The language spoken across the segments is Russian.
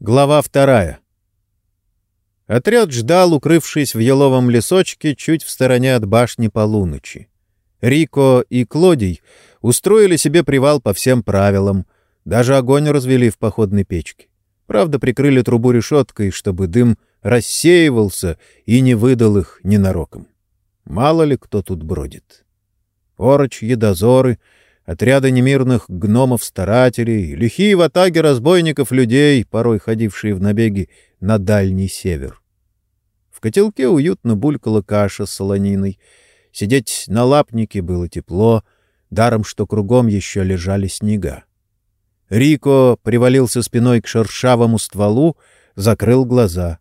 Глава вторая. Отряд ждал, укрывшись в еловом лесочке чуть в стороне от башни полуночи. Рико и Клодий устроили себе привал по всем правилам, даже огонь развели в походной печке. Правда, прикрыли трубу решеткой, чтобы дым рассеивался и не выдал их ненароком. Мало ли кто тут бродит. Орочьи дозоры — отряды немирных гномов-старателей, лихие ватаги разбойников-людей, порой ходившие в набеги на дальний север. В котелке уютно булькала каша с солониной. Сидеть на лапнике было тепло, даром что кругом еще лежали снега. Рико привалился спиной к шершавому стволу, закрыл глаза.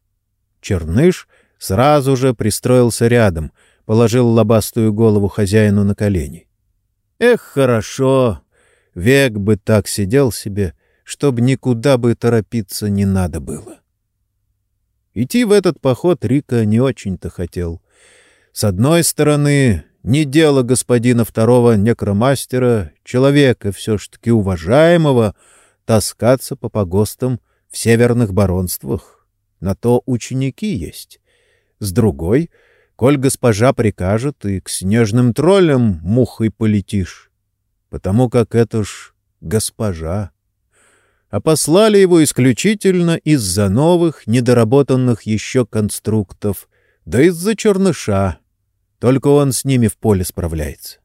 Черныш сразу же пристроился рядом, положил лобастую голову хозяину на колени. Эх, хорошо! Век бы так сидел себе, чтоб никуда бы торопиться не надо было. Идти в этот поход Рика не очень-то хотел. С одной стороны, не дело господина второго некромастера, человека все ж таки уважаемого, таскаться по погостам в северных баронствах. На то ученики есть. С другой — Коль госпожа прикажет, и к снежным троллям мухой полетишь. Потому как это ж госпожа. А послали его исключительно из-за новых, недоработанных еще конструктов, да из-за черныша. Только он с ними в поле справляется.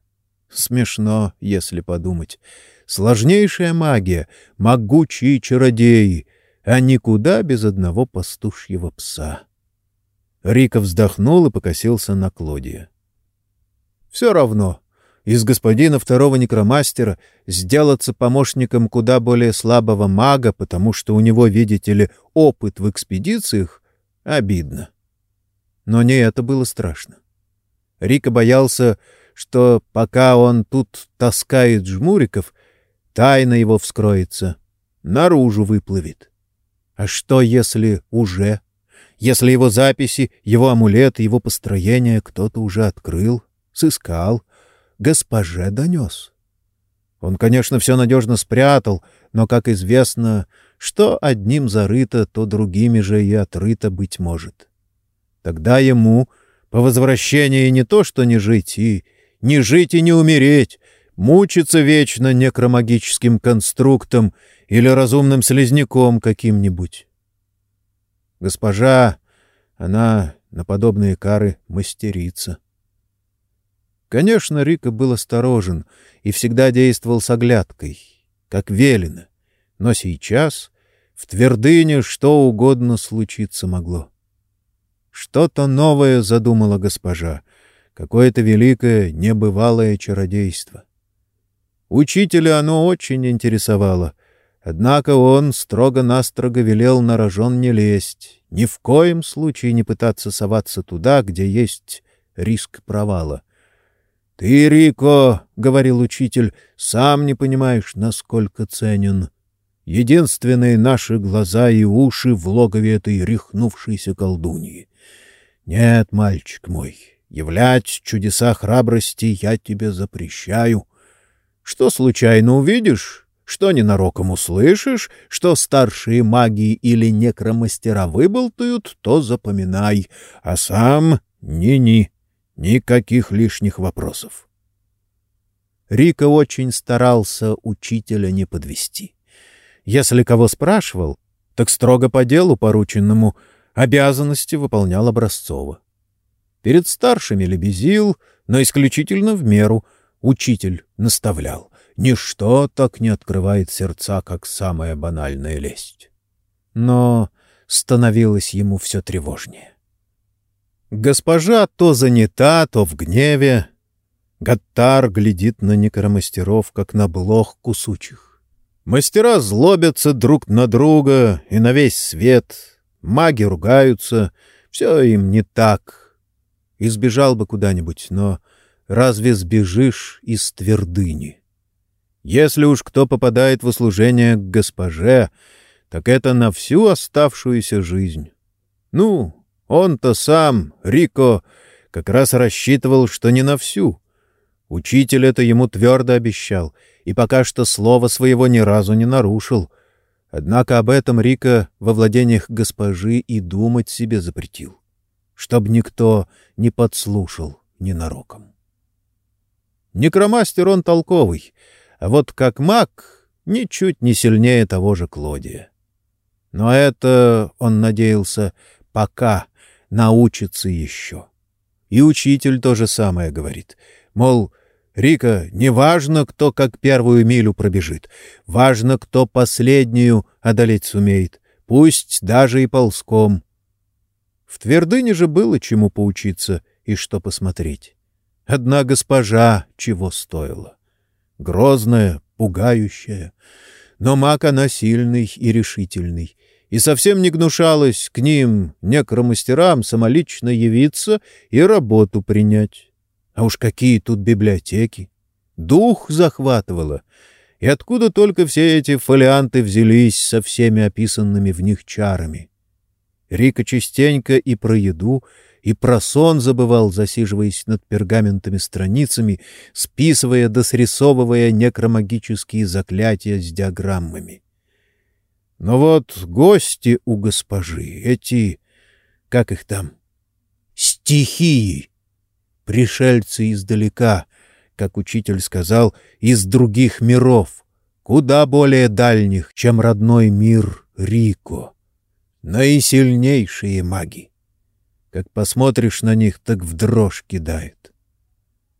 Смешно, если подумать. Сложнейшая магия, могучие чародеи, а никуда без одного пастушьего пса. Рика вздохнул и покосился на Клодия. «Все равно. Из господина второго некромастера сделаться помощником куда более слабого мага, потому что у него, видите ли, опыт в экспедициях, обидно. Но не это было страшно. Рика боялся, что пока он тут таскает жмуриков, тайна его вскроется, наружу выплывет. А что, если уже если его записи, его амулеты, его построение кто-то уже открыл, сыскал, госпоже донес. Он, конечно, все надежно спрятал, но, как известно, что одним зарыто, то другими же и отрыто быть может. Тогда ему по возвращении не то что не жить, и не жить и не умереть, мучиться вечно некромагическим конструктом или разумным слизняком каким-нибудь. Госпожа, она на подобные кары мастерица. Конечно, Рика был осторожен и всегда действовал с оглядкой, как велено, но сейчас в твердыне что угодно случиться могло. Что-то новое задумала госпожа, какое-то великое, небывалое чародейство. Учителя оно очень интересовало, Однако он строго-настрого велел на рожон не лезть, ни в коем случае не пытаться соваться туда, где есть риск провала. — Ты, Рико, — говорил учитель, — сам не понимаешь, насколько ценен. Единственные наши глаза и уши в логове этой рехнувшейся колдуньи. Нет, мальчик мой, являть чудеса храбрости я тебе запрещаю. Что случайно увидишь, что ненароком услышишь, что старшие маги или некромастера выболтают, то запоминай, а сам ни-ни, никаких лишних вопросов. Рика очень старался учителя не подвести. Если кого спрашивал, так строго по делу порученному обязанности выполнял образцово. Перед старшими лебезил, но исключительно в меру учитель наставлял. Ничто так не открывает сердца, как самая банальная лесть. Но становилось ему все тревожнее. Госпожа то занята, то в гневе. Гаттар глядит на некромастеров, как на блох кусучих. Мастера злобятся друг на друга и на весь свет. Маги ругаются. Все им не так. Избежал бы куда-нибудь, но разве сбежишь из твердыни? Если уж кто попадает в услужение к госпоже, так это на всю оставшуюся жизнь. Ну, он-то сам, Рико, как раз рассчитывал, что не на всю. Учитель это ему твердо обещал, и пока что слова своего ни разу не нарушил. Однако об этом Рика во владениях госпожи и думать себе запретил, чтоб никто не подслушал ненароком. Некромастер он толковый, а вот как маг ничуть не сильнее того же Клодия. Но это, он надеялся, пока научится еще. И учитель то же самое говорит. Мол, Рика, не важно, кто как первую милю пробежит. Важно, кто последнюю одолеть сумеет. Пусть даже и ползком. В твердыне же было чему поучиться и что посмотреть. Одна госпожа чего стоила. Грозная, пугающая. Но маг она сильный и решительный. И совсем не гнушалась к ним, некромастерам, самолично явиться и работу принять. А уж какие тут библиотеки! Дух захватывало. И откуда только все эти фолианты взялись со всеми описанными в них чарами? Рика частенько и про еду, и про сон забывал, засиживаясь над пергаментами страницами, списывая да срисовывая некромагические заклятия с диаграммами. Но вот гости у госпожи, эти, как их там, стихии, пришельцы издалека, как учитель сказал, из других миров, куда более дальних, чем родной мир Рико. Наисильнейшие маги. Как посмотришь на них, так в дрожь кидает.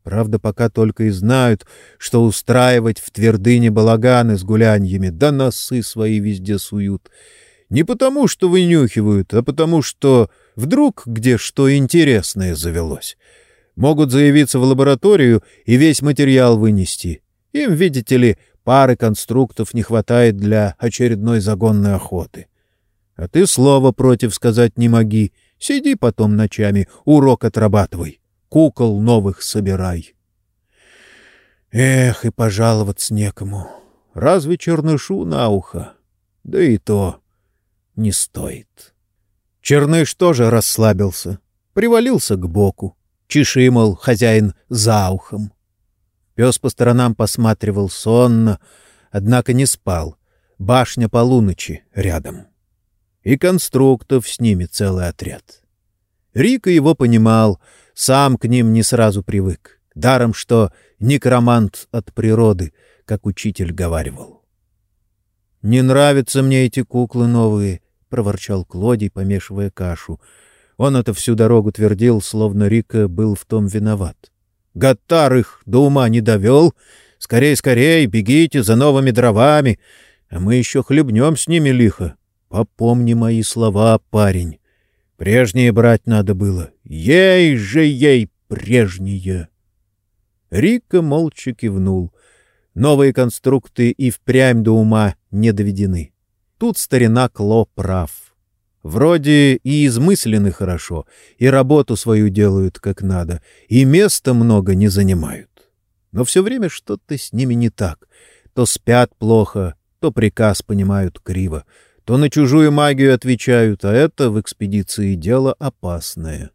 Правда, пока только и знают, что устраивать в твердыне балаганы с гуляньями, да носы свои везде суют. Не потому, что вынюхивают, а потому, что вдруг где что интересное завелось — могут заявиться в лабораторию и весь материал вынести. Им, видите ли, пары конструктов не хватает для очередной загонной охоты. А ты слова против сказать не моги. Сиди потом ночами, урок отрабатывай, кукол новых собирай. Эх, и пожаловаться некому. Разве чернышу на ухо? Да и то не стоит. Черныш тоже расслабился, привалился к боку. Чеши, мол, хозяин за ухом. Пес по сторонам посматривал сонно, однако не спал. Башня полуночи рядом. И конструктов с ними целый отряд. Рика его понимал, сам к ним не сразу привык. Даром, что некромант от природы, как учитель говаривал. «Не нравятся мне эти куклы новые», — проворчал Клодий, помешивая кашу — он это всю дорогу твердил, словно Рика был в том виноват. «Гаттар их до ума не довел. Скорей, скорей, бегите за новыми дровами, а мы еще хлебнем с ними лихо. Попомни мои слова, парень. Прежние брать надо было. Ей же ей прежние!» Рика молча кивнул. Новые конструкты и впрямь до ума не доведены. Тут старина Кло прав. Вроде и измыслены хорошо, и работу свою делают как надо, и места много не занимают. Но все время что-то с ними не так. То спят плохо, то приказ понимают криво, то на чужую магию отвечают, а это в экспедиции дело опасное.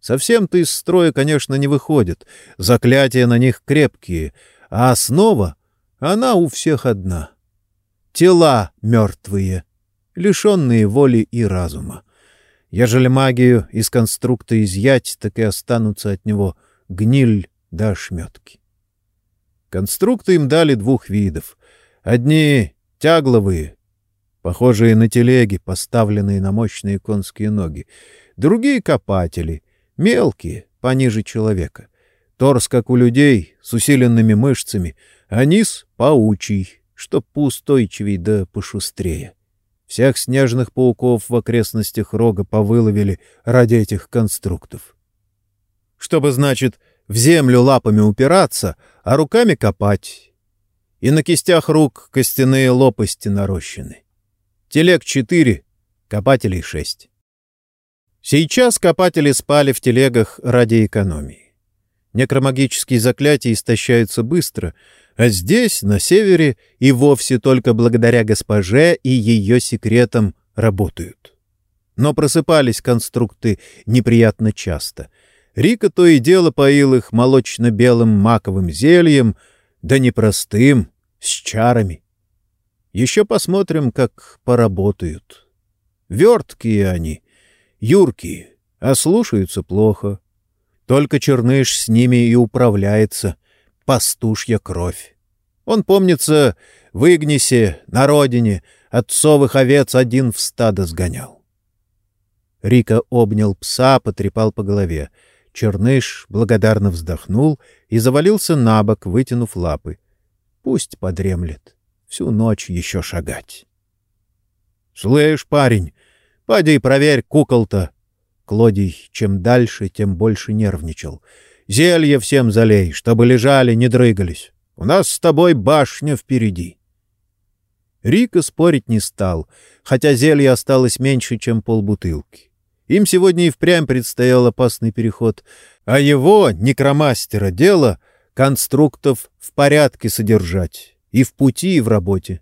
Совсем-то из строя, конечно, не выходит, заклятия на них крепкие, а основа, она у всех одна. Тела мертвые — лишенные воли и разума. Ежели магию из конструкта изъять, так и останутся от него гниль да ошметки. Конструкты им дали двух видов. Одни — тягловые, похожие на телеги, поставленные на мощные конские ноги. Другие — копатели, мелкие, пониже человека. Торс, как у людей, с усиленными мышцами, а низ — паучий, чтоб поустойчивей да пошустрее. Всех снежных пауков в окрестностях рога повыловили ради этих конструктов. Чтобы, значит, в землю лапами упираться, а руками копать. И на кистях рук костяные лопасти нарощены. Телег четыре, копателей шесть. Сейчас копатели спали в телегах ради экономии. Некромагические заклятия истощаются быстро — а здесь, на севере, и вовсе только благодаря госпоже и ее секретам работают. Но просыпались конструкты неприятно часто. Рика то и дело поил их молочно-белым маковым зельем, да непростым, с чарами. Еще посмотрим, как поработают. Верткие они, юркие, а слушаются плохо. Только Черныш с ними и управляется, пастушья кровь. Он, помнится, в Игнисе, на родине, отцовых овец один в стадо сгонял. Рика обнял пса, потрепал по голове. Черныш благодарно вздохнул и завалился на бок, вытянув лапы. Пусть подремлет. Всю ночь еще шагать. — Слышь, парень, поди проверь кукол-то. Клодий чем дальше, тем больше нервничал. — Зелье всем залей, чтобы лежали, не дрыгались. У нас с тобой башня впереди. Рика спорить не стал, хотя зелья осталось меньше, чем полбутылки. Им сегодня и впрямь предстоял опасный переход, а его, некромастера, дело конструктов в порядке содержать и в пути, и в работе.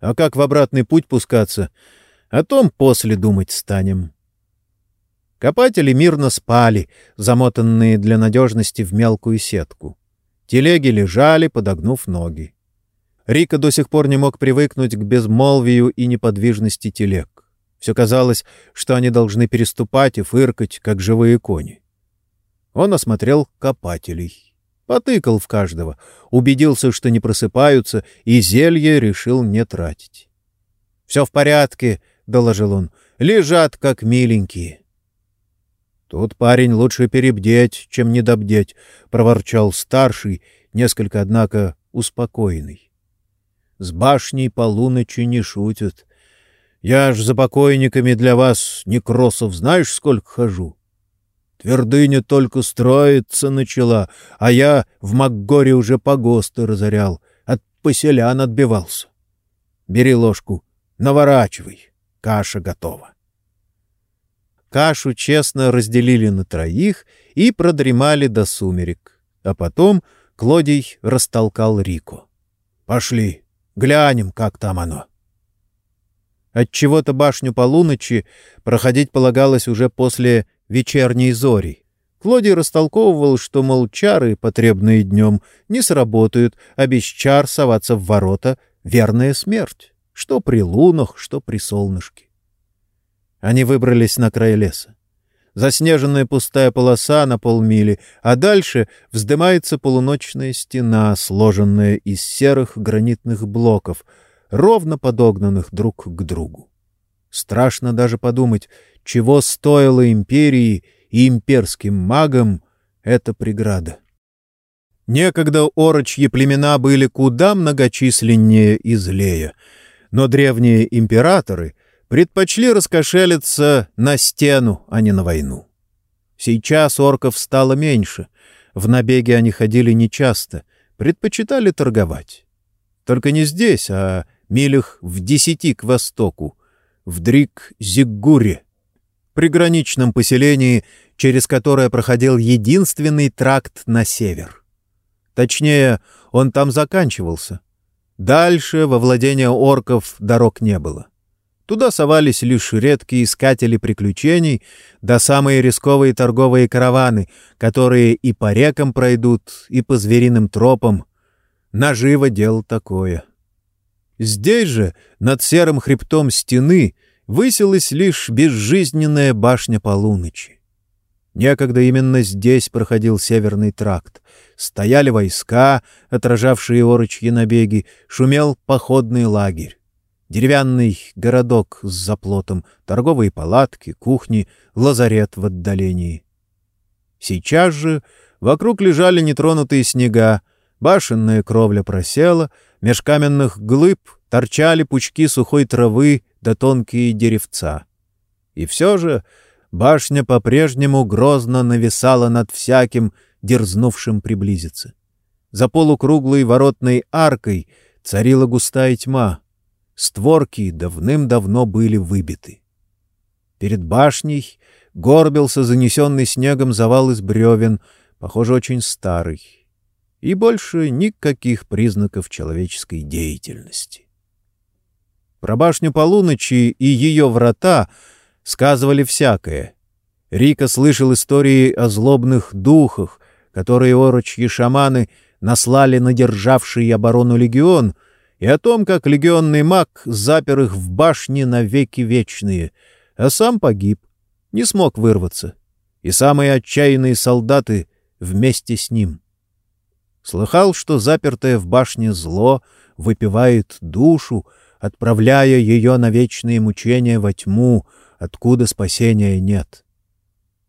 А как в обратный путь пускаться, о том после думать станем. Копатели мирно спали, замотанные для надежности в мелкую сетку. Телеги лежали, подогнув ноги. Рика до сих пор не мог привыкнуть к безмолвию и неподвижности телег. Все казалось, что они должны переступать и фыркать, как живые кони. Он осмотрел копателей, потыкал в каждого, убедился, что не просыпаются, и зелье решил не тратить. — Все в порядке, — доложил он, — лежат, как миленькие. — Тут парень лучше перебдеть, чем недобдеть, — проворчал старший, несколько, однако, успокоенный. — С башней полуночи не шутят. Я ж за покойниками для вас, некросов, знаешь, сколько хожу? Твердыня только строиться начала, а я в Макгоре уже погосты разорял, от поселян отбивался. Бери ложку, наворачивай, каша готова. Кашу честно разделили на троих и продремали до сумерек, а потом Клодий растолкал Рику. — Пошли, глянем, как там оно. От чего то башню полуночи проходить полагалось уже после вечерней зори. Клодий растолковывал, что, мол, чары, потребные днем, не сработают, а без чар соваться в ворота — верная смерть, что при лунах, что при солнышке. Они выбрались на край леса. Заснеженная пустая полоса на полмили, а дальше вздымается полуночная стена, сложенная из серых гранитных блоков — ровно подогнанных друг к другу. Страшно даже подумать, чего стоило империи и имперским магам эта преграда. Некогда орочьи племена были куда многочисленнее и злее, но древние императоры предпочли раскошелиться на стену, а не на войну. Сейчас орков стало меньше, в набеге они ходили нечасто, предпочитали торговать. Только не здесь, а милях в десяти к востоку, в Дрик-Зиггуре, приграничном поселении, через которое проходил единственный тракт на север. Точнее, он там заканчивался. Дальше, во владение орков, дорог не было. Туда совались лишь редкие искатели приключений, да самые рисковые торговые караваны, которые и по рекам пройдут, и по звериным тропам. Наживо дело такое. Здесь же, над серым хребтом стены, высилась лишь безжизненная башня полуночи. Некогда именно здесь проходил Северный тракт. Стояли войска, отражавшие орочьи набеги, шумел походный лагерь. Деревянный городок с заплотом, торговые палатки, кухни, лазарет в отдалении. Сейчас же вокруг лежали нетронутые снега, башенная кровля просела — Меж каменных глыб торчали пучки сухой травы да тонкие деревца. И все же башня по-прежнему грозно нависала над всяким, дерзнувшим приблизиться. За полукруглой воротной аркой царила густая тьма. Створки давным-давно были выбиты. Перед башней горбился занесенный снегом завал из бревен, похоже, очень старый и больше никаких признаков человеческой деятельности. Про башню полуночи и ее врата сказывали всякое. Рика слышал истории о злобных духах, которые орочьи шаманы наслали на державший оборону легион, и о том, как легионный маг запер их в башне навеки вечные, а сам погиб, не смог вырваться, и самые отчаянные солдаты вместе с ним. Слыхал, что запертое в башне зло выпивает душу, отправляя ее на вечные мучения во тьму, откуда спасения нет.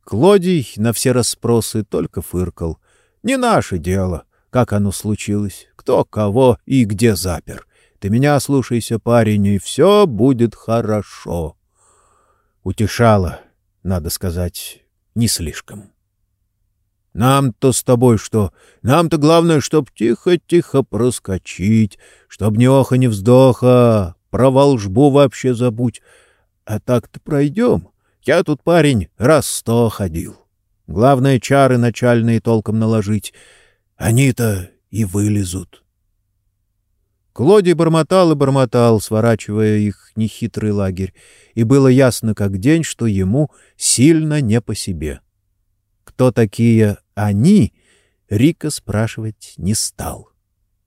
Клодий на все расспросы только фыркал. «Не наше дело, как оно случилось, кто кого и где запер. Ты меня слушайся, парень, и все будет хорошо». Утешало, надо сказать, не слишком. Нам-то с тобой что? Нам-то главное, чтоб тихо-тихо проскочить, чтоб ни оха, ни вздоха, про волжбу вообще забудь. А так-то пройдем. Я тут, парень, раз сто ходил. Главное, чары начальные толком наложить. Они-то и вылезут. Клодий бормотал и бормотал, сворачивая их нехитрый лагерь, и было ясно как день, что ему сильно не по себе. Кто такие «они», Рика спрашивать не стал.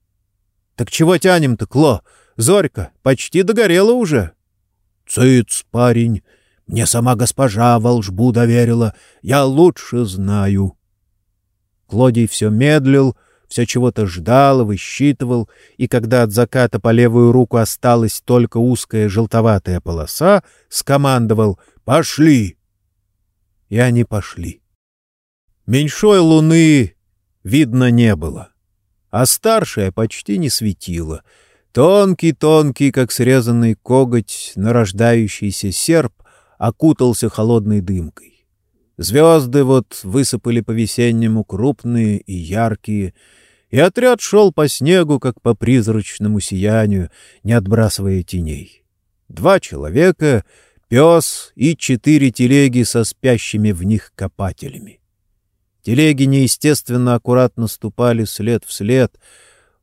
— Так чего тянем-то, Кло? Зорька почти догорела уже. — Цыц, парень, мне сама госпожа волжбу доверила, я лучше знаю. Клодий все медлил, все чего-то ждал, высчитывал, и когда от заката по левую руку осталась только узкая желтоватая полоса, скомандовал «Пошли!» И они пошли. Меньшой луны видно не было, а старшая почти не светила. Тонкий-тонкий, как срезанный коготь, нарождающийся серп окутался холодной дымкой. Звезды вот высыпали по-весеннему крупные и яркие, и отряд шел по снегу, как по призрачному сиянию, не отбрасывая теней. Два человека, пес и четыре телеги со спящими в них копателями. Телеги неестественно аккуратно ступали след в след,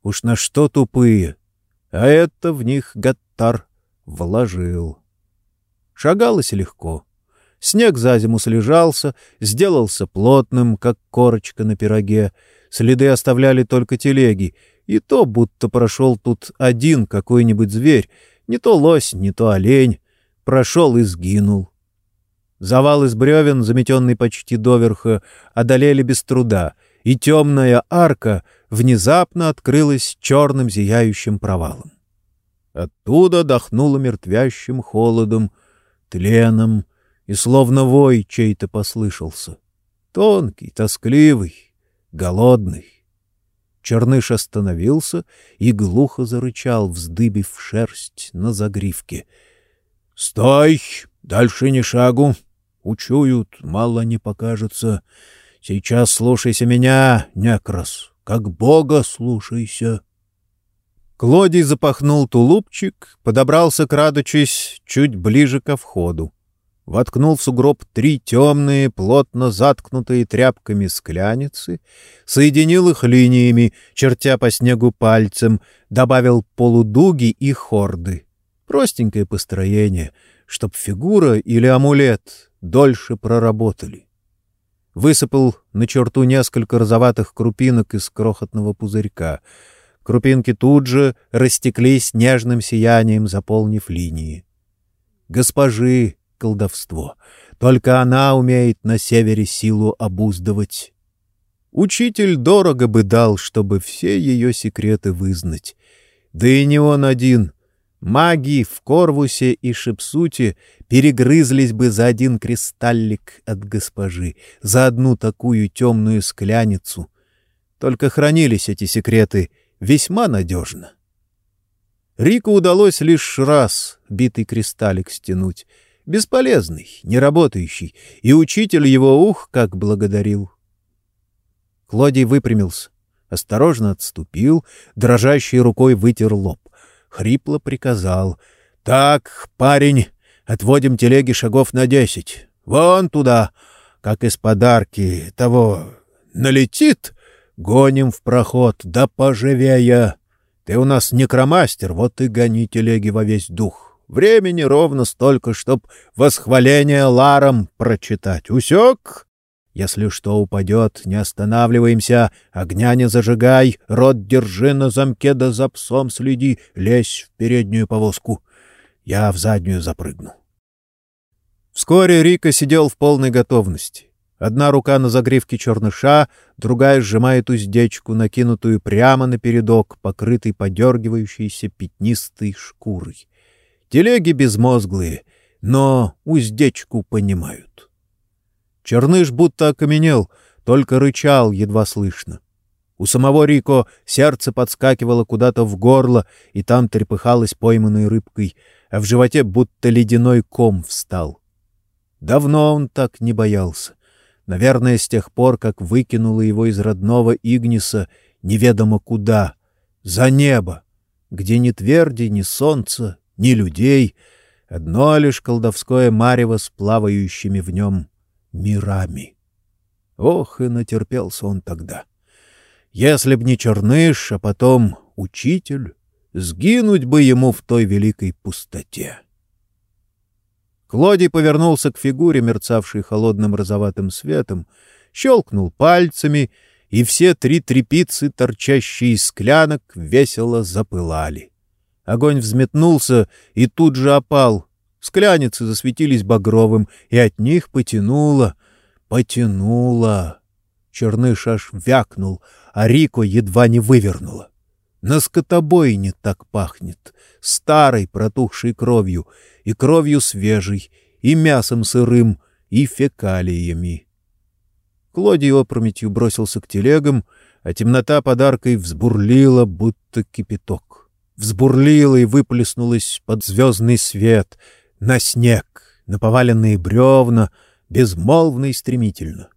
уж на что тупые, а это в них Гаттар вложил. Шагалось легко. Снег за зиму слежался, сделался плотным, как корочка на пироге. Следы оставляли только телеги, и то будто прошел тут один какой-нибудь зверь, не то лось, не то олень, прошел и сгинул. Завал из бревен, заметенный почти доверха, одолели без труда, и темная арка внезапно открылась черным зияющим провалом. Оттуда дохнуло мертвящим холодом, тленом, и словно вой чей-то послышался. Тонкий, тоскливый, голодный. Черныш остановился и глухо зарычал, вздыбив шерсть на загривке. — Стой! Дальше ни шагу! Учуют, мало не покажется. Сейчас слушайся меня, некрас, как бога слушайся. Клодий запахнул тулупчик, подобрался, крадучись, чуть ближе ко входу воткнул в сугроб три темные, плотно заткнутые тряпками скляницы, соединил их линиями, чертя по снегу пальцем, добавил полудуги и хорды. Простенькое построение, чтоб фигура или амулет дольше проработали. Высыпал на черту несколько розоватых крупинок из крохотного пузырька. Крупинки тут же растеклись нежным сиянием, заполнив линии. Госпожи, колдовство. Только она умеет на севере силу обуздывать. Учитель дорого бы дал, чтобы все ее секреты вызнать. Да и не он один. Маги в Корвусе и Шепсуте перегрызлись бы за один кристаллик от госпожи, за одну такую темную скляницу. Только хранились эти секреты весьма надежно. Рику удалось лишь раз битый кристаллик стянуть — Бесполезный, неработающий, и учитель его ух как благодарил. Клодий выпрямился, осторожно отступил, дрожащей рукой вытер лоб. Хрипло приказал. — Так, парень, отводим телеги шагов на десять. Вон туда, как из подарки того налетит, гоним в проход, да поживее. Ты у нас некромастер, вот и гони телеги во весь дух. Времени ровно столько, чтоб восхваление Ларом прочитать. Усек? Если что упадет, не останавливаемся, огня не зажигай, рот держи на замке да за псом следи, лезь в переднюю повозку. Я в заднюю запрыгну. Вскоре Рика сидел в полной готовности. Одна рука на загривке черныша, другая сжимает уздечку, накинутую прямо на передок, покрытый подергивающейся пятнистой шкурой. Телеги безмозглые, но уздечку понимают. Черныш будто окаменел, только рычал едва слышно. У самого Рико сердце подскакивало куда-то в горло, и там трепыхалось пойманной рыбкой, а в животе будто ледяной ком встал. Давно он так не боялся. Наверное, с тех пор, как выкинуло его из родного Игниса неведомо куда, за небо, где ни тверди, ни солнца, ни людей, одно лишь колдовское марево с плавающими в нем мирами. Ох, и натерпелся он тогда. Если б не черныш, а потом учитель, сгинуть бы ему в той великой пустоте. Клодий повернулся к фигуре, мерцавшей холодным розоватым светом, щелкнул пальцами, и все три трепицы, торчащие из склянок, весело запылали. Огонь взметнулся и тут же опал, Скляницы засветились багровым, и от них потянуло, потянуло. Черныш аж вякнул, а Рико едва не вывернула. На скотобойне так пахнет, старой протухшей кровью, и кровью свежей, и мясом сырым, и фекалиями. Клодий опрометью бросился к телегам, а темнота подаркой взбурлила, будто кипяток. Взбурлила и выплеснулась под звездный свет — на снег, на поваленные бревна, безмолвно и стремительно.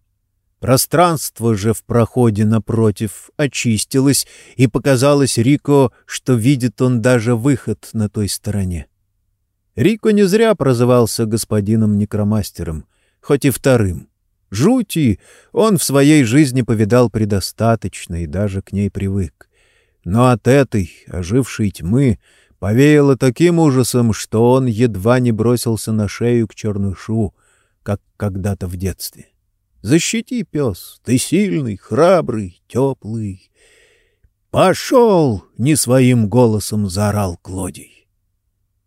Пространство же в проходе напротив очистилось, и показалось Рико, что видит он даже выход на той стороне. Рико не зря прозывался господином-некромастером, хоть и вторым. Жути он в своей жизни повидал предостаточно и даже к ней привык. Но от этой ожившей тьмы повеяло таким ужасом, что он едва не бросился на шею к чернышу, как когда-то в детстве. «Защити, пес, ты сильный, храбрый, теплый!» «Пошел!» — не своим голосом заорал Клодий.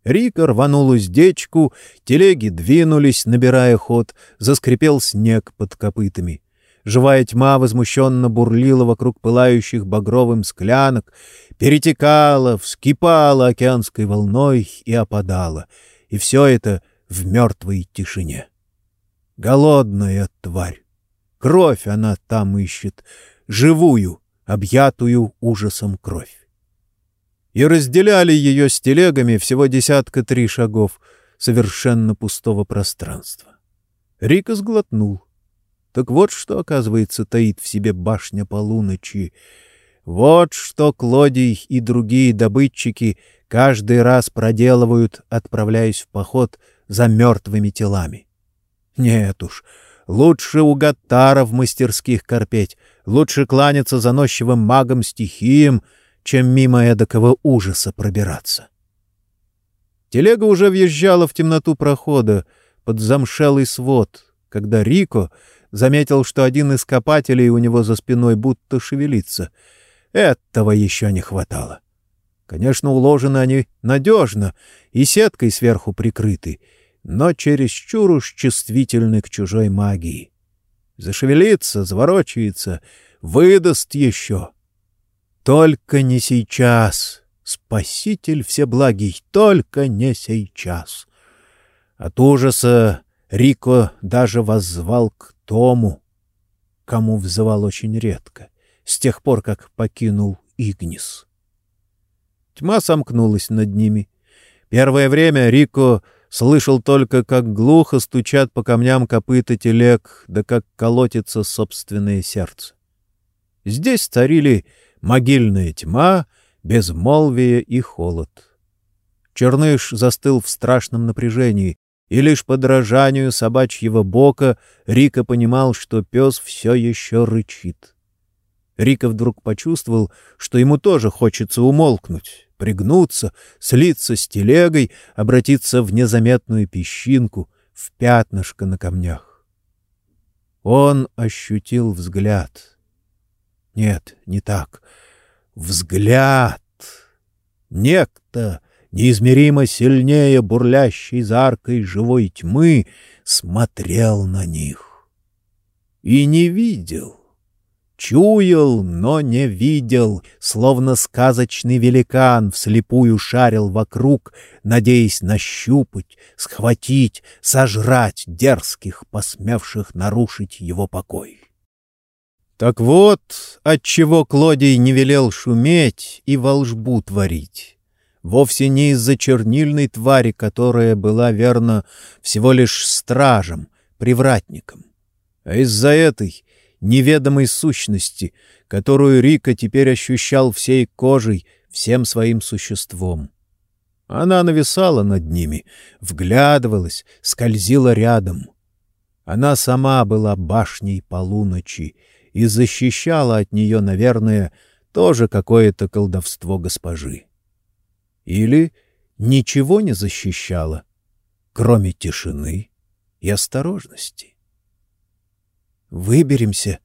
Рика рванул уздечку, телеги двинулись, набирая ход, заскрипел снег под копытами. Живая тьма возмущенно бурлила вокруг пылающих багровым склянок, перетекала, вскипала океанской волной и опадала. И все это в мертвой тишине. Голодная тварь. Кровь она там ищет, живую, объятую ужасом кровь. И разделяли ее с телегами всего десятка три шагов совершенно пустого пространства. Рика сглотнул. Так вот что, оказывается, таит в себе башня полуночи. Вот что Клодий и другие добытчики каждый раз проделывают, отправляясь в поход за мертвыми телами. Нет уж, лучше у Гаттара в мастерских корпеть, лучше кланяться заносчивым магам-стихиям, чем мимо эдакого ужаса пробираться. Телега уже въезжала в темноту прохода под замшелый свод, когда Рико заметил, что один из копателей у него за спиной будто шевелится. Этого еще не хватало. Конечно, уложены они надежно и сеткой сверху прикрыты, но чересчур уж чувствительны к чужой магии. Зашевелится, заворочается, выдаст еще. Только не сейчас, Спаситель Всеблагий, только не сейчас. От ужаса Рико даже воззвал к тому, кому взывал очень редко, с тех пор, как покинул Игнис. Тьма сомкнулась над ними. Первое время Рико слышал только, как глухо стучат по камням копыта телег, да как колотится собственное сердце. Здесь царили могильная тьма, безмолвие и холод. Черныш застыл в страшном напряжении, и лишь по дрожанию собачьего бока Рика понимал, что пес все еще рычит. Рика вдруг почувствовал, что ему тоже хочется умолкнуть, пригнуться, слиться с телегой, обратиться в незаметную песчинку, в пятнышко на камнях. Он ощутил взгляд. Нет, не так. Взгляд. Некто, неизмеримо сильнее бурлящей заркой живой тьмы, смотрел на них. И не видел. Чуял, но не видел, словно сказочный великан вслепую шарил вокруг, надеясь нащупать, схватить, сожрать дерзких, посмевших нарушить его покой. Так вот, отчего Клодий не велел шуметь и волжбу творить. Вовсе не из-за чернильной твари, которая была, верно, всего лишь стражем, привратником, а из-за этой — неведомой сущности, которую Рика теперь ощущал всей кожей, всем своим существом. Она нависала над ними, вглядывалась, скользила рядом. Она сама была башней полуночи и защищала от нее, наверное, тоже какое-то колдовство госпожи. Или ничего не защищала, кроме тишины и осторожности. Выберемся,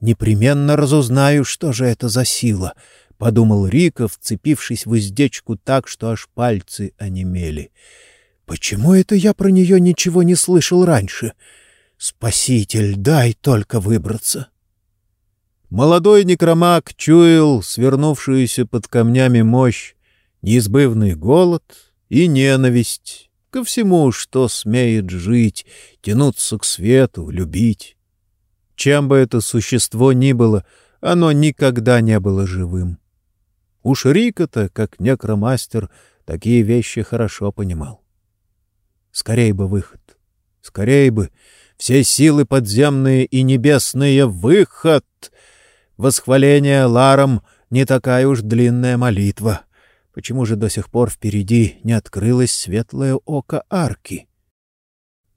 непременно разузнаю, что же это за сила, — подумал Рика, вцепившись в издечку так, что аж пальцы онемели. Почему это я про нее ничего не слышал раньше? Спаситель, дай только выбраться. Молодой некромаг чуял свернувшуюся под камнями мощь, неизбывный голод и ненависть ко всему, что смеет жить, тянуться к свету, любить. Чем бы это существо ни было, оно никогда не было живым. Уж Рика-то, как некромастер, такие вещи хорошо понимал. Скорей бы выход, скорей бы все силы подземные и небесные выход. Восхваление Ларом не такая уж длинная молитва. Почему же до сих пор впереди не открылось светлое око арки?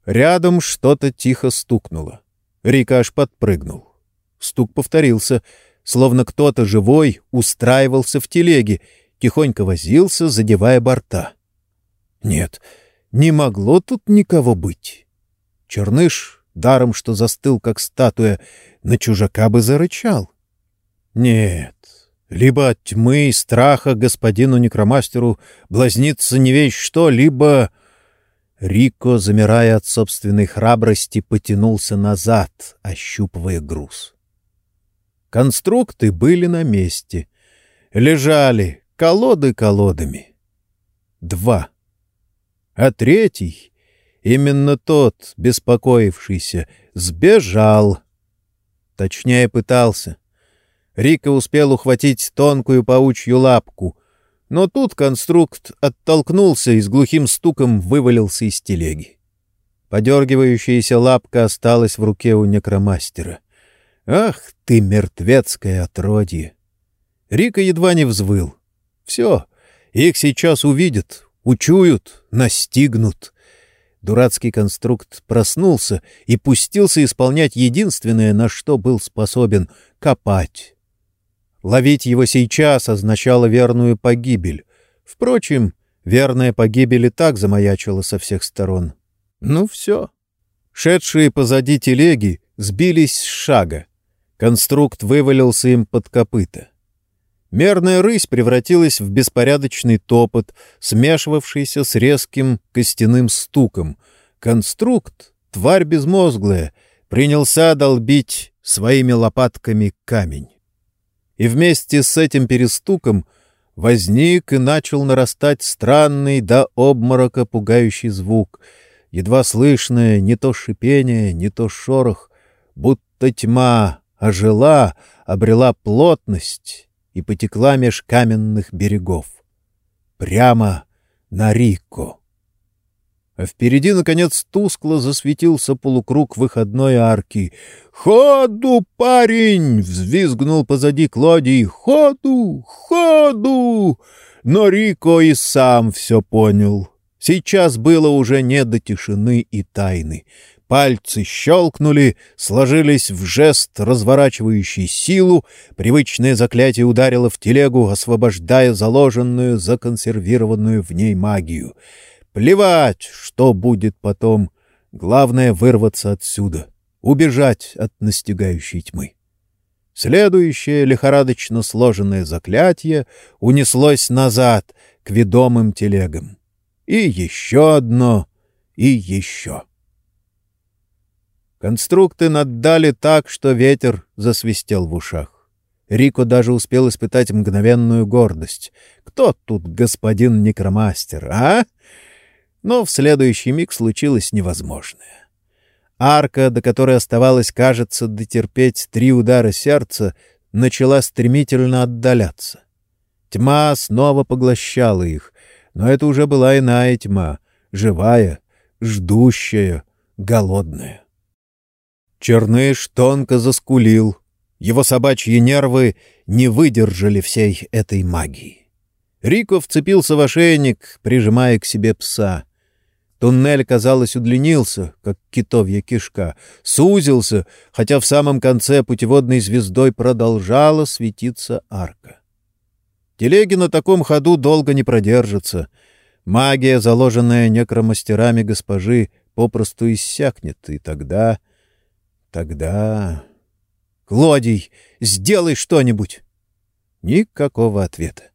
Рядом что-то тихо стукнуло. Рика аж подпрыгнул. Стук повторился, словно кто-то живой устраивался в телеге, тихонько возился, задевая борта. Нет, не могло тут никого быть. Черныш, даром что застыл, как статуя, на чужака бы зарычал. Нет, либо от тьмы и страха господину некромастеру блазнится не весь что, либо... Рико, замирая от собственной храбрости, потянулся назад, ощупывая груз. Конструкты были на месте. Лежали колоды колодами. Два. А третий, именно тот, беспокоившийся, сбежал. Точнее, пытался. Рика успел ухватить тонкую паучью лапку — но тут конструкт оттолкнулся и с глухим стуком вывалился из телеги. Подергивающаяся лапка осталась в руке у некромастера. «Ах ты, мертвецкое отродье!» Рика едва не взвыл. «Все, их сейчас увидят, учуют, настигнут». Дурацкий конструкт проснулся и пустился исполнять единственное, на что был способен — копать. Ловить его сейчас означало верную погибель. Впрочем, верная погибель и так замаячила со всех сторон. Ну все. Шедшие позади телеги сбились с шага. Конструкт вывалился им под копыта. Мерная рысь превратилась в беспорядочный топот, смешивавшийся с резким костяным стуком. Конструкт, тварь безмозглая, принялся долбить своими лопатками камень и вместе с этим перестуком возник и начал нарастать странный до обморока пугающий звук, едва слышное не то шипение, не то шорох, будто тьма ожила, обрела плотность и потекла меж каменных берегов. Прямо на Рико. А впереди, наконец, тускло засветился полукруг выходной арки. «Ходу, парень!» — взвизгнул позади Клодий. «Ходу! Ходу!» Но Рико и сам все понял. Сейчас было уже не до тишины и тайны. Пальцы щелкнули, сложились в жест, разворачивающий силу. Привычное заклятие ударило в телегу, освобождая заложенную, законсервированную в ней магию. Плевать, что будет потом. Главное — вырваться отсюда, убежать от настигающей тьмы. Следующее лихорадочно сложенное заклятие унеслось назад к ведомым телегам. И еще одно, и еще. Конструкты наддали так, что ветер засвистел в ушах. Рико даже успел испытать мгновенную гордость. Кто тут господин некромастер, а? Но в следующий миг случилось невозможное. Арка, до которой оставалось, кажется, дотерпеть три удара сердца, начала стремительно отдаляться. Тьма снова поглощала их, но это уже была иная тьма, живая, ждущая, голодная. Черныш тонко заскулил. Его собачьи нервы не выдержали всей этой магии. Рико вцепился в ошейник, прижимая к себе пса. Туннель, казалось, удлинился, как китовья кишка, сузился, хотя в самом конце путеводной звездой продолжала светиться арка. Телеги на таком ходу долго не продержатся. Магия, заложенная некромастерами госпожи, попросту иссякнет, и тогда... Тогда... «Клодий, сделай что-нибудь!» Никакого ответа.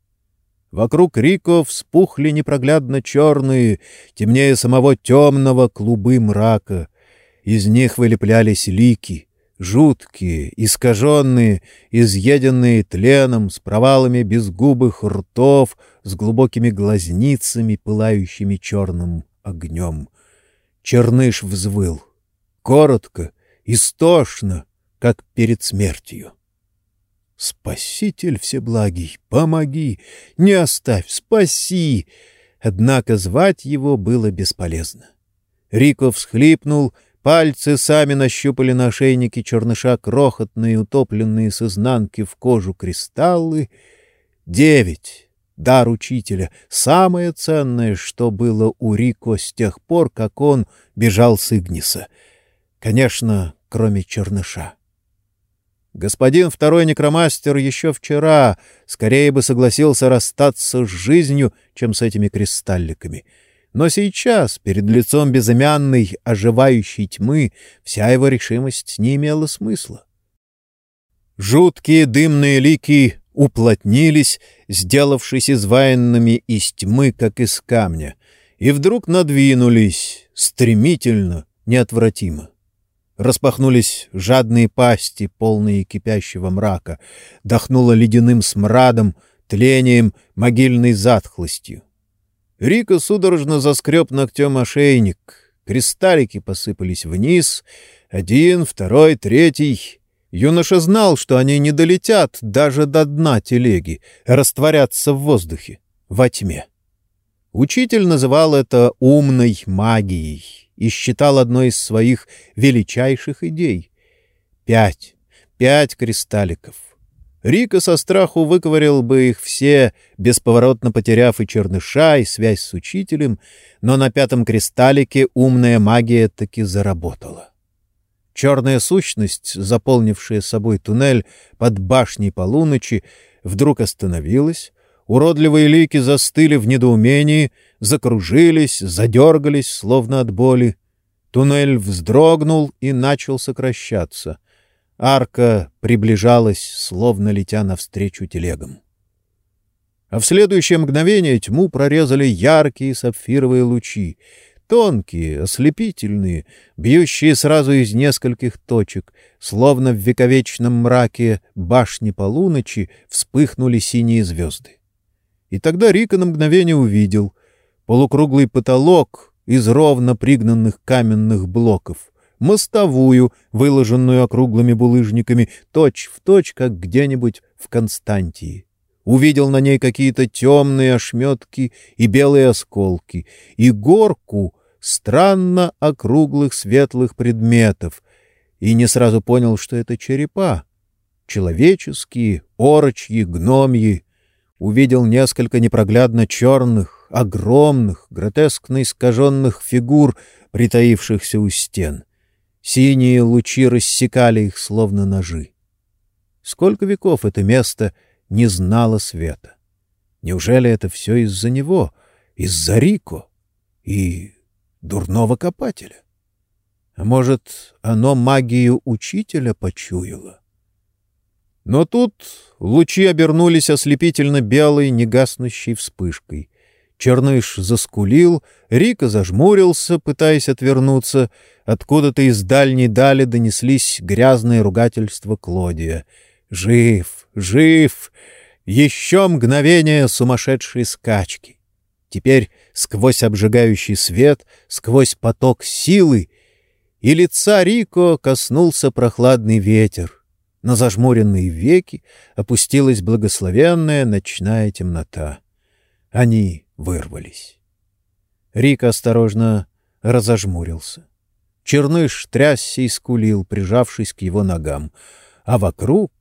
Вокруг Рико вспухли непроглядно черные, темнее самого темного клубы мрака. Из них вылеплялись лики, жуткие, искаженные, изъеденные тленом, с провалами безгубых ртов, с глубокими глазницами, пылающими черным огнем. Черныш взвыл. Коротко — истошно, как перед смертью. «Спаситель Всеблагий, помоги! Не оставь! Спаси!» Однако звать его было бесполезно. Рико всхлипнул, пальцы сами нащупали на ошейнике черныша крохотные, утопленные с изнанки в кожу кристаллы. Девять! Дар учителя — самое ценное, что было у Рико с тех пор, как он бежал с Игниса. Конечно, кроме черныша. Господин второй некромастер еще вчера скорее бы согласился расстаться с жизнью, чем с этими кристалликами. Но сейчас, перед лицом безымянной, оживающей тьмы, вся его решимость не имела смысла. Жуткие дымные лики уплотнились, сделавшись изваянными из тьмы, как из камня, и вдруг надвинулись, стремительно, неотвратимо. Распахнулись жадные пасти, полные кипящего мрака. Дохнуло ледяным смрадом, тлением, могильной затхлостью. Рика судорожно заскреб ногтем ошейник. Кристаллики посыпались вниз. Один, второй, третий. Юноша знал, что они не долетят даже до дна телеги, растворятся в воздухе, во тьме. Учитель называл это «умной магией» и считал одной из своих величайших идей. Пять. Пять кристалликов. Рика со страху выковырял бы их все, бесповоротно потеряв и черныша, и связь с учителем, но на пятом кристаллике умная магия таки заработала. Черная сущность, заполнившая собой туннель под башней полуночи, вдруг остановилась, уродливые лики застыли в недоумении — закружились, задергались, словно от боли. Туннель вздрогнул и начал сокращаться. Арка приближалась, словно летя навстречу телегам. А в следующее мгновение тьму прорезали яркие сапфировые лучи, тонкие, ослепительные, бьющие сразу из нескольких точек, словно в вековечном мраке башни полуночи вспыхнули синие звезды. И тогда Рика на мгновение увидел полукруглый потолок из ровно пригнанных каменных блоков, мостовую, выложенную округлыми булыжниками, точь-в-точь, как где-нибудь в Константии. Увидел на ней какие-то темные ошметки и белые осколки, и горку странно округлых светлых предметов, и не сразу понял, что это черепа. Человеческие, орочьи, гномьи. Увидел несколько непроглядно черных, огромных, гротескно искаженных фигур, притаившихся у стен. Синие лучи рассекали их, словно ножи. Сколько веков это место не знало света? Неужели это все из-за него, из-за Рико и дурного копателя? А может, оно магию учителя почуяло? Но тут лучи обернулись ослепительно белой, негаснущей вспышкой. Черныш заскулил, Рика зажмурился, пытаясь отвернуться. Откуда-то из дальней дали донеслись грязные ругательства Клодия. «Жив! Жив!» Еще мгновение сумасшедшей скачки. Теперь сквозь обжигающий свет, сквозь поток силы, и лица Рико коснулся прохладный ветер. На зажмуренные веки опустилась благословенная ночная темнота. Они вырвались. Рик осторожно разожмурился. Черныш трясся и скулил, прижавшись к его ногам. А вокруг,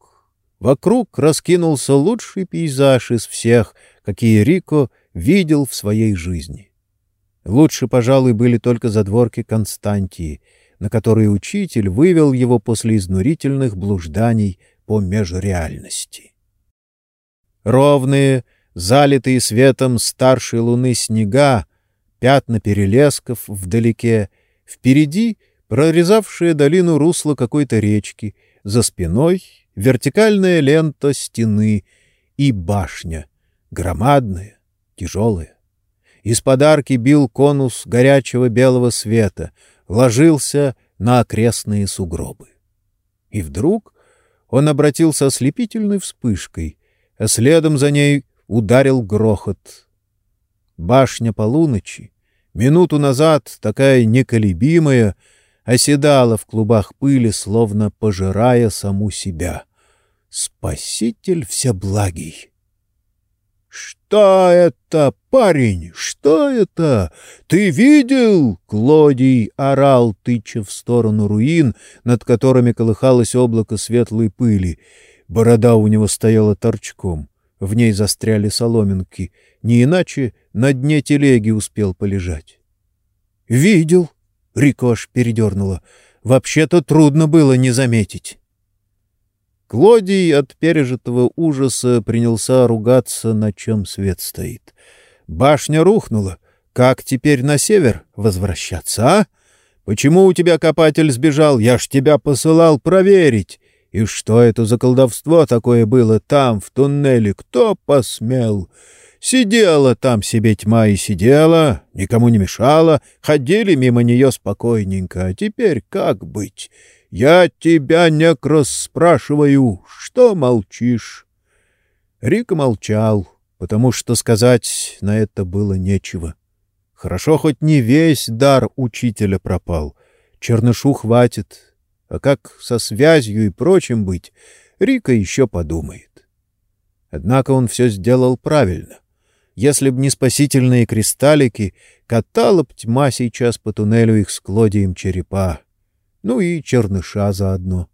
вокруг раскинулся лучший пейзаж из всех, какие Рико видел в своей жизни. Лучше, пожалуй, были только задворки Константии, на которые учитель вывел его после изнурительных блужданий по межреальности. Ровные, залитые светом старшей луны снега, пятна перелесков вдалеке, впереди прорезавшая долину русло какой-то речки, за спиной вертикальная лента стены и башня, громадная, тяжелая. Из подарки бил конус горячего белого света, ложился на окрестные сугробы. И вдруг он обратился ослепительной вспышкой, а следом за ней ударил грохот. Башня полуночи, минуту назад такая неколебимая, оседала в клубах пыли, словно пожирая саму себя. Спаситель всеблагий! «Что это, парень? Что это? Ты видел?» — Клодий орал, тыча в сторону руин, над которыми колыхалось облако светлой пыли. Борода у него стояла торчком. В ней застряли соломинки. Не иначе на дне телеги успел полежать. «Видел?» — Рикош передернула. «Вообще-то трудно было не заметить». Клодий от пережитого ужаса принялся ругаться, на чем свет стоит. Башня рухнула. Как теперь на север возвращаться, а? Почему у тебя копатель сбежал? Я ж тебя посылал проверить. И что это за колдовство такое было там, в туннеле? Кто посмел? Сидела там себе тьма и сидела, никому не мешала, ходили мимо нее спокойненько. А теперь как быть? Я тебя, некрос, спрашиваю, что молчишь? Рика молчал, потому что сказать на это было нечего. Хорошо, хоть не весь дар учителя пропал. Чернышу хватит. А как со связью и прочим быть, Рика еще подумает. Однако он все сделал правильно. Если б не спасительные кристаллики, катала б тьма сейчас по туннелю их с Клодием черепа ну и черныша заодно.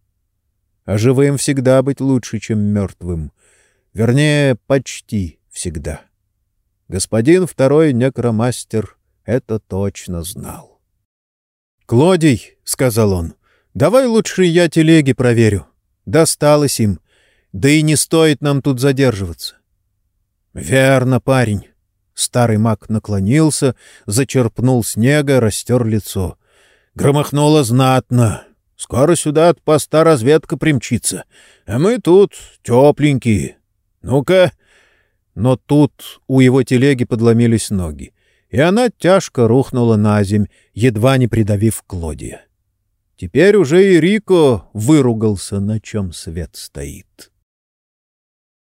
А живым всегда быть лучше, чем мертвым. Вернее, почти всегда. Господин второй некромастер это точно знал. — Клодий, — сказал он, — давай лучше я телеги проверю. Досталось им. Да и не стоит нам тут задерживаться. — Верно, парень. Старый маг наклонился, зачерпнул снега, растер лицо — Громохнуло знатно. Скоро сюда от поста разведка примчится. А мы тут тепленькие. Ну-ка. Но тут у его телеги подломились ноги, и она тяжко рухнула на земь, едва не придавив Клодия. Теперь уже и Рико выругался, на чем свет стоит.